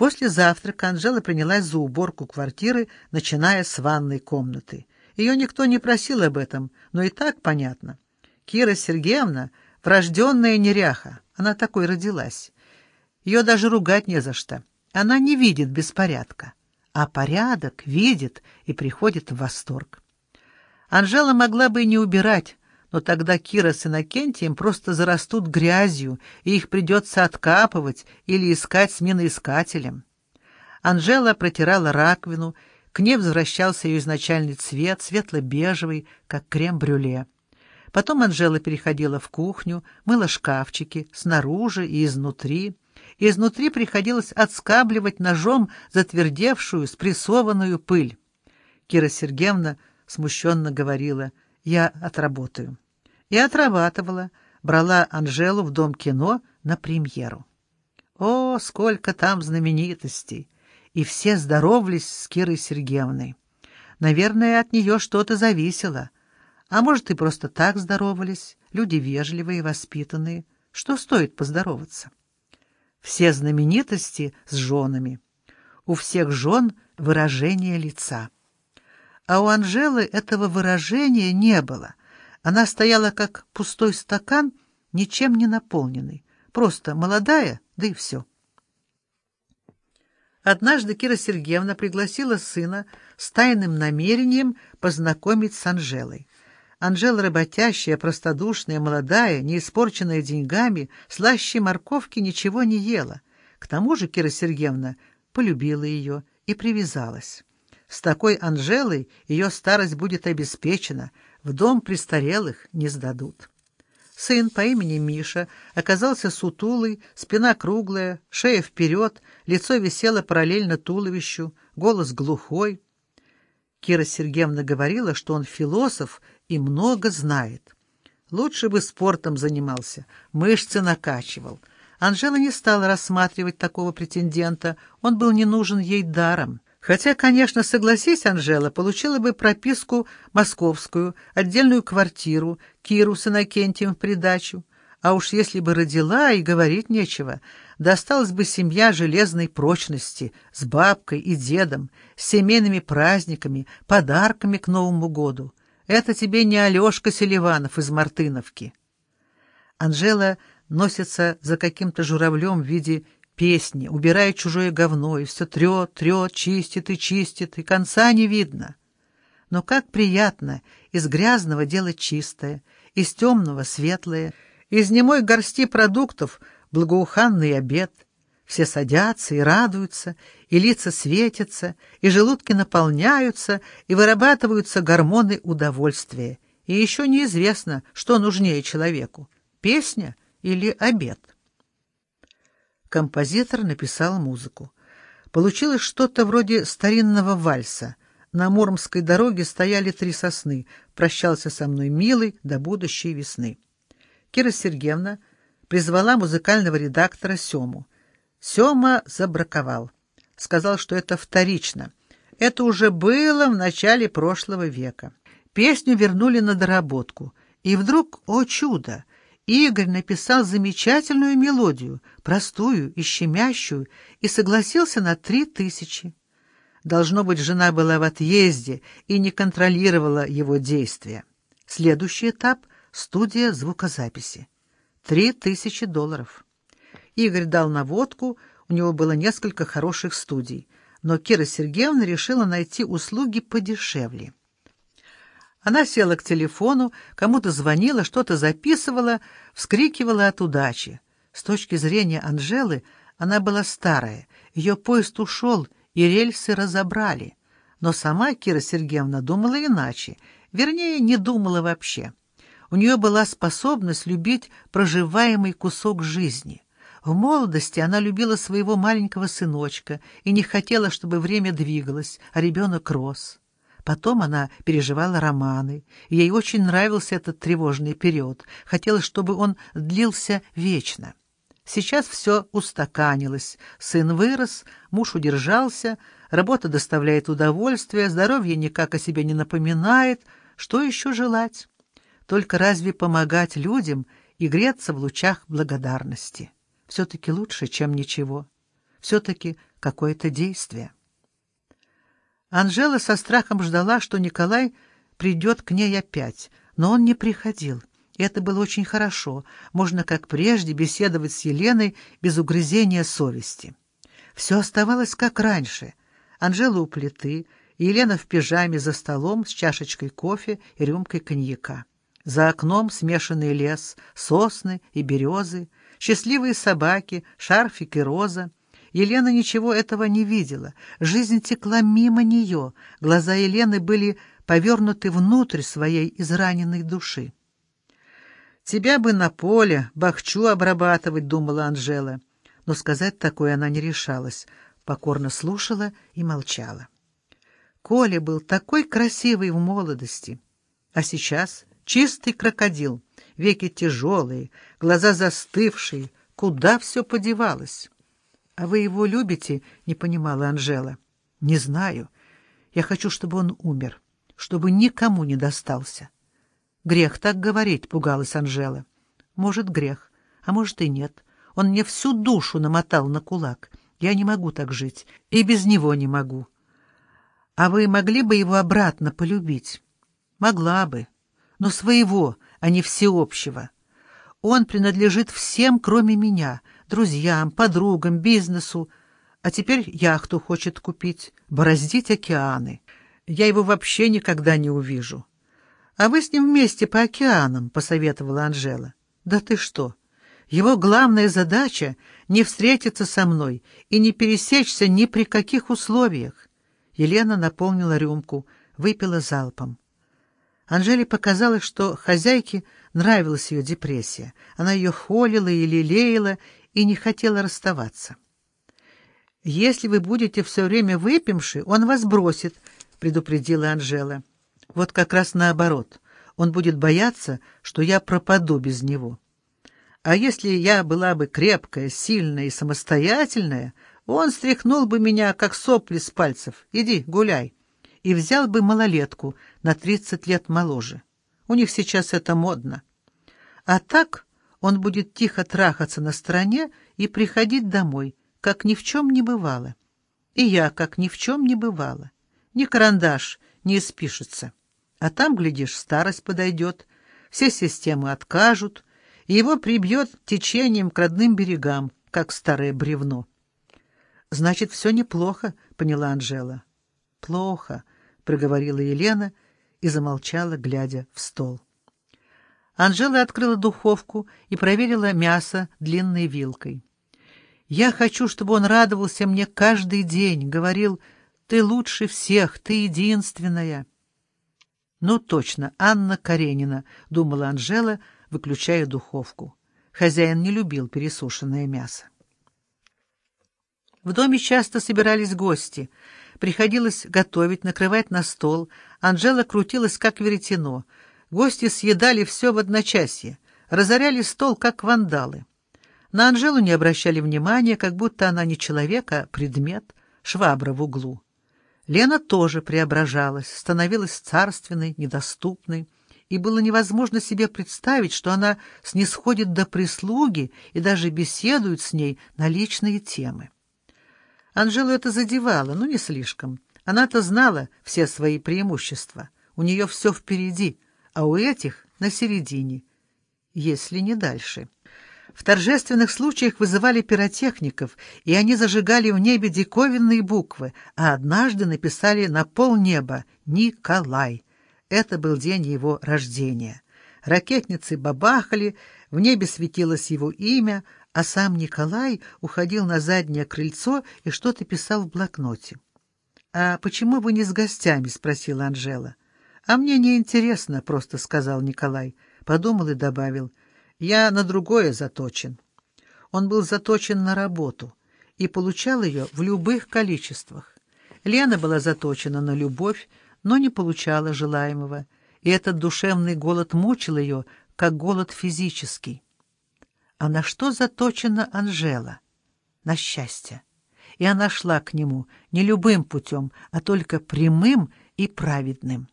После завтрака Анжела принялась за уборку квартиры, начиная с ванной комнаты. Ее никто не просил об этом, но и так понятно. Кира Сергеевна — врожденная неряха, она такой родилась. Ее даже ругать не за что. Она не видит беспорядка, а порядок видит и приходит в восторг. Анжела могла бы и не убирать, но тогда Кира с Иннокентием просто зарастут грязью, и их придется откапывать или искать сменоискателем. Анжела протирала раковину, к ней возвращался ее изначальный цвет, светло-бежевый, как крем-брюле. Потом Анжела переходила в кухню, мыла шкафчики снаружи и изнутри. И изнутри приходилось отскабливать ножом затвердевшую, спрессованную пыль. Кира Сергеевна смущенно говорила — я отработаю. И отрабатывала, брала Анжелу в Дом кино на премьеру. О, сколько там знаменитостей! И все здоровались с Кирой Сергеевной. Наверное, от нее что-то зависело. А может, и просто так здоровались, люди вежливые, воспитанные. Что стоит поздороваться? Все знаменитости с женами. У всех жен выражение лица. А у Анжелы этого выражения не было. Она стояла как пустой стакан, ничем не наполненный. Просто молодая, да и все. Однажды Кира Сергеевна пригласила сына с тайным намерением познакомить с Анжелой. Анжела работящая, простодушная, молодая, не испорченная деньгами, слаще морковки ничего не ела. К тому же Кира Сергеевна полюбила ее и привязалась. С такой Анжелой ее старость будет обеспечена, в дом престарелых не сдадут. Сын по имени Миша оказался сутулый, спина круглая, шея вперед, лицо висело параллельно туловищу, голос глухой. Кира Сергеевна говорила, что он философ и много знает. Лучше бы спортом занимался, мышцы накачивал. Анжела не стала рассматривать такого претендента, он был не нужен ей даром. Хотя, конечно, согласись, Анжела, получила бы прописку московскую, отдельную квартиру, Киру с Иннокентием в придачу. А уж если бы родила, и говорить нечего, досталась бы семья железной прочности, с бабкой и дедом, с семейными праздниками, подарками к Новому году. Это тебе не Алешка Селиванов из Мартыновки. Анжела носится за каким-то журавлем в виде песни, убирает чужое говно, и все трет, трет, чистит и чистит, и конца не видно. Но как приятно из грязного делать чистое, из темного светлое, из немой горсти продуктов благоуханный обед. Все садятся и радуются, и лица светятся, и желудки наполняются, и вырабатываются гормоны удовольствия. И еще неизвестно, что нужнее человеку — песня или обед. Композитор написал музыку. Получилось что-то вроде старинного вальса. На Муромской дороге стояли три сосны. Прощался со мной милый до будущей весны. Кира Сергеевна призвала музыкального редактора Сему. Сема забраковал. Сказал, что это вторично. Это уже было в начале прошлого века. Песню вернули на доработку. И вдруг, о чудо, Игорь написал замечательную мелодию, простую и щемящую, и согласился на три тысячи. Должно быть, жена была в отъезде и не контролировала его действия. Следующий этап — студия звукозаписи. Три тысячи долларов. Игорь дал наводку, у него было несколько хороших студий, но Кира Сергеевна решила найти услуги подешевле. Она села к телефону, кому-то звонила, что-то записывала, вскрикивала от удачи. С точки зрения Анжелы она была старая, ее поезд ушел, и рельсы разобрали. Но сама Кира Сергеевна думала иначе, вернее, не думала вообще. У нее была способность любить проживаемый кусок жизни. В молодости она любила своего маленького сыночка и не хотела, чтобы время двигалось, а ребенок рос. Потом она переживала романы. Ей очень нравился этот тревожный период. Хотелось, чтобы он длился вечно. Сейчас все устаканилось. Сын вырос, муж удержался, работа доставляет удовольствие, здоровье никак о себе не напоминает. Что еще желать? Только разве помогать людям и греться в лучах благодарности? Все-таки лучше, чем ничего. все-таки какое-то действие. Анжела со страхом ждала, что Николай придет к ней опять, но он не приходил. Это было очень хорошо. Можно, как прежде, беседовать с Еленой без угрызения совести. Все оставалось как раньше. Анжела у плиты, Елена в пижаме за столом с чашечкой кофе и рюмкой коньяка. За окном смешанный лес, сосны и березы, счастливые собаки, шарфик и роза. Елена ничего этого не видела. Жизнь текла мимо нее. Глаза Елены были повернуты внутрь своей израненной души. «Тебя бы на поле, бахчу обрабатывать», — думала Анжела. Но сказать такое она не решалась, покорно слушала и молчала. Коля был такой красивый в молодости, а сейчас чистый крокодил, веки тяжелые, глаза застывшие. Куда все подевалось? — А вы его любите? — не понимала Анжела. — Не знаю. Я хочу, чтобы он умер, чтобы никому не достался. — Грех так говорить, — пугалась Анжела. — Может, грех, а может и нет. Он мне всю душу намотал на кулак. Я не могу так жить, и без него не могу. А вы могли бы его обратно полюбить? Могла бы, но своего, а не всеобщего. Он принадлежит всем, кроме меня, друзьям, подругам, бизнесу. А теперь яхту хочет купить, бороздить океаны. Я его вообще никогда не увижу. А вы с ним вместе по океанам, — посоветовала Анжела. Да ты что? Его главная задача — не встретиться со мной и не пересечься ни при каких условиях. Елена наполнила рюмку, выпила залпом. Анжеле показалось, что хозяйке нравилась ее депрессия. Она ее холила и лелеяла, и не хотела расставаться. «Если вы будете все время выпивши, он вас бросит», — предупредила Анжела. «Вот как раз наоборот. Он будет бояться, что я пропаду без него. А если я была бы крепкая, сильная и самостоятельная, он стряхнул бы меня, как сопли с пальцев. Иди, гуляй. И взял бы малолетку на тридцать лет моложе. У них сейчас это модно. А так он будет тихо трахаться на стороне и приходить домой, как ни в чем не бывало. И я, как ни в чем не бывало. Ни карандаш не испишется. А там, глядишь, старость подойдет, все системы откажут, и его прибьет течением к родным берегам, как старое бревно. «Значит, все неплохо», — поняла Анжела. «Плохо», — проговорила Елена и замолчала, глядя в стол. Анжела открыла духовку и проверила мясо длинной вилкой. «Я хочу, чтобы он радовался мне каждый день, говорил, ты лучше всех, ты единственная». «Ну точно, Анна Каренина», — думала Анжела, выключая духовку. Хозяин не любил пересушенное мясо. В доме часто собирались гости. Приходилось готовить, накрывать на стол. Анжела крутилась, как веретено. Гости съедали все в одночасье, разоряли стол, как вандалы. На Анжелу не обращали внимания, как будто она не человек, а предмет, швабра в углу. Лена тоже преображалась, становилась царственной, недоступной, и было невозможно себе представить, что она снисходит до прислуги и даже беседует с ней на личные темы. Анжелу это задевало, но не слишком. Она-то знала все свои преимущества. У нее все впереди, а у этих — на середине, если не дальше. В торжественных случаях вызывали пиротехников, и они зажигали в небе диковинные буквы, а однажды написали на полнеба «Николай». Это был день его рождения. Ракетницы бабахали, в небе светилось его имя — а сам Николай уходил на заднее крыльцо и что-то писал в блокноте. — А почему вы не с гостями? — спросила Анжела. — А мне не интересно, просто сказал Николай. Подумал и добавил. — Я на другое заточен. Он был заточен на работу и получал ее в любых количествах. Лена была заточена на любовь, но не получала желаемого, и этот душевный голод мучил ее, как голод физический. А на что заточена Анжела? На счастье. И она шла к нему не любым путем, а только прямым и праведным.